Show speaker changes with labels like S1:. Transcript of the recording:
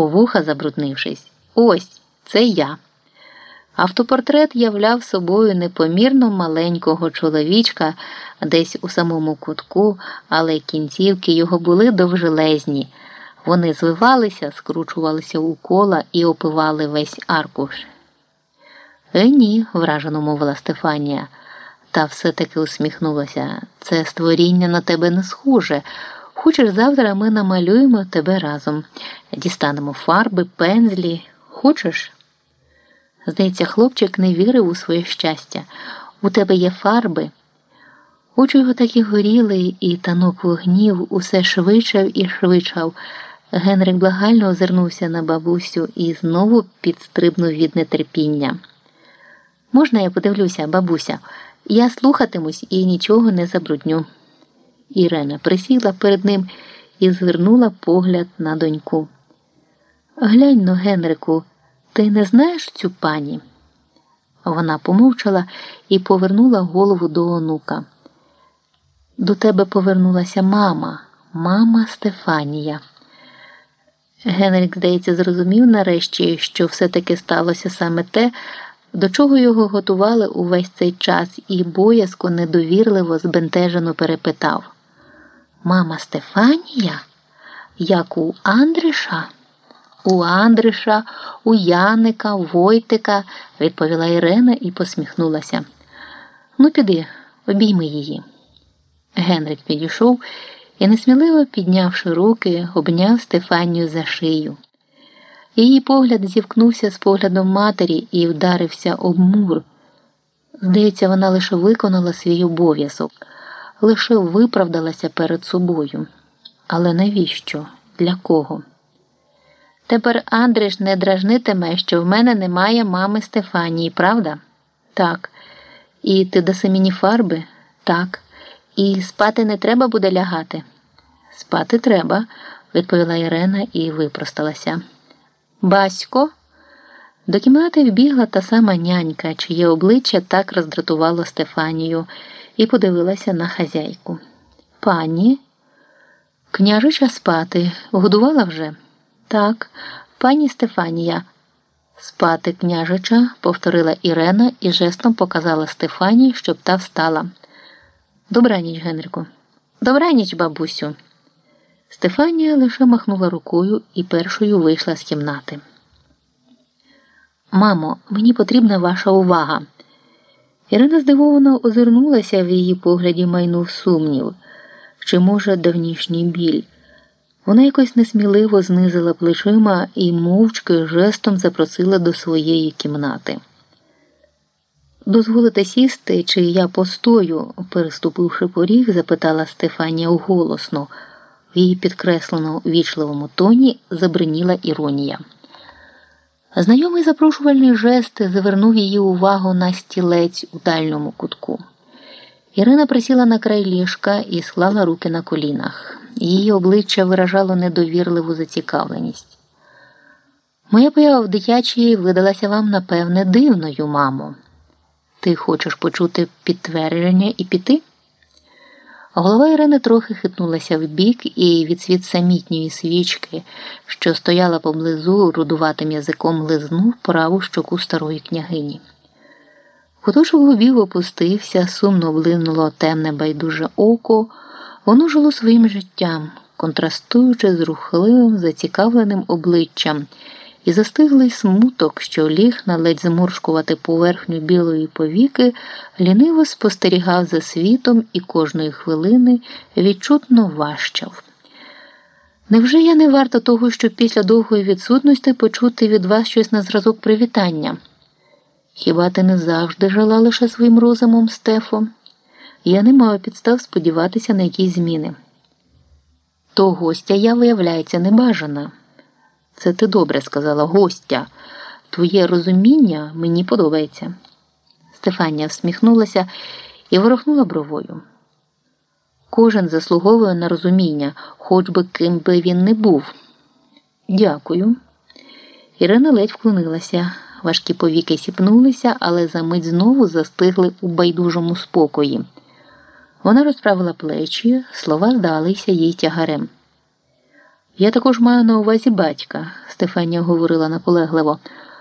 S1: по вуха забруднившись. Ось це я. Автопортрет являв собою непомірно маленького чоловічка десь у самому кутку, але кінцівки його були довжелезні. Вони звивалися, скручувалися у кола і опивали весь аркуш. Е, ні, вражено мовила Стефанія, та все-таки усміхнулася. Це створіння на тебе не схоже. Хочеш, завтра ми намалюємо тебе разом, дістанемо фарби, пензлі. Хочеш? Здається, хлопчик не вірив у своє щастя. У тебе є фарби. Очі його так і горіли, і танок вогнів усе швидшав і швидшав. Генрик благально озирнувся на бабусю і знову підстрибнув від нетерпіння. Можна я подивлюся, бабуся? Я слухатимусь і нічого не забрудню. Ірена присіла перед ним і звернула погляд на доньку. Глянь но, Генрику, ти не знаєш цю пані? Вона помовчала і повернула голову до онука. До тебе повернулася мама, мама Стефанія. Генрік, здається, зрозумів нарешті, що все-таки сталося саме те, до чого його готували увесь цей час, і боязко недовірливо збентежено перепитав Мама Стефанія? Як у Андриша? У Андриша, у Яника, у Войтика, відповіла Ірена і посміхнулася. Ну, піди, обійми її. Генрик підійшов і, несміливо піднявши руки, обняв Стефанію за шию. Її погляд зівкнувся з поглядом матері і вдарився об мур. Здається, вона лише виконала свій обов'язок, лише виправдалася перед собою. Але навіщо? Для кого? Тепер Андриш не дражнитиме, що в мене немає мами Стефанії, правда? Так. І ти даси мені фарби? Так. І спати не треба буде лягати? Спати треба, відповіла Ірена і випросталася. Басько. До кімнати вбігла та сама нянька, чиє обличчя так роздратувало Стефанію, і подивилася на хазяйку. Пані, княжича спати, годувала вже? Так, пані Стефанія. Спати княжича, повторила Ірена і жестом показала Стефанії, щоб та встала. Добраніч, Генрику. Добраніч, бабусю. Стефанія лише махнула рукою і першою вийшла з кімнати. Мамо, мені потрібна ваша увага. Ірина здивовано озирнулася в її погляді майнув сумнів, чи, може, давнішній біль. Вона якось несміливо знизила плечима і мовчки жестом запросила до своєї кімнати. Дозволите сісти, чи я постою, переступивши поріг, запитала Стефанія голосно. В її підкреслено вічливому тоні забриніла іронія. Знайомий запрошувальний жест завернув її увагу на стілець у дальньому кутку. Ірина присіла на край ліжка і склала руки на колінах. Її обличчя виражало недовірливу зацікавленість. Моя поява в дитячій видалася вам, напевне, дивною, мамо. Ти хочеш почути підтвердження і піти? Голова Ірини трохи хитнулася вбік, і від світ самітньої свічки, що стояла поблизу рудуватим язиком лизнув праву щоку старої княгині. Куточок губів опустився, сумно влинуло темне байдуже око, воно жило своїм життям, контрастуючи з рухливим, зацікавленим обличчям і застиглий смуток, що ліг на ледь зморшкувати поверхню білої повіки, ліниво спостерігав за світом і кожної хвилини відчутно важчав. Невже я не варта того, щоб після довгої відсутності почути від вас щось на зразок привітання? Хіба ти не завжди жила лише своїм розумом, Стефо? Я не маю підстав сподіватися на якісь зміни. То гостя я, виявляється, небажана. Це ти добре сказала, гостя. Твоє розуміння мені подобається. Стефанія всміхнулася і ворохнула бровою. Кожен заслуговує на розуміння, хоч би ким би він не був. Дякую. Ірина ледь вклонилася. Важкі повіки сіпнулися, але за мить знову застигли у байдужому спокої. Вона розправила плечі, слова здалися їй тягарем. Я також маю на увазі батька, Стефанія говорила наполегливо.